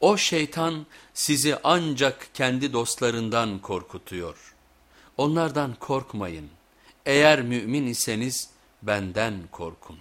O şeytan sizi ancak kendi dostlarından korkutuyor. Onlardan korkmayın. Eğer mümin iseniz benden korkun.